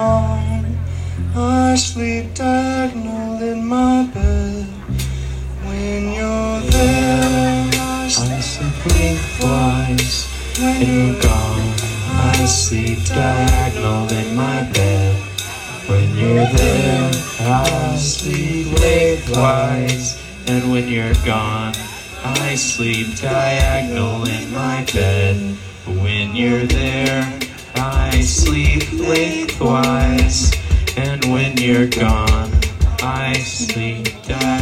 morning. I diagonal in my bed. When you're there, I sleep lengthwise. When you're gone, I sleep diagonal in my bed. When you're there, I sleep lengthwise. And when you're gone, I sleep diagonal in my bed. When you're there, lengthwise. And when you're gone, I sleep diagonal.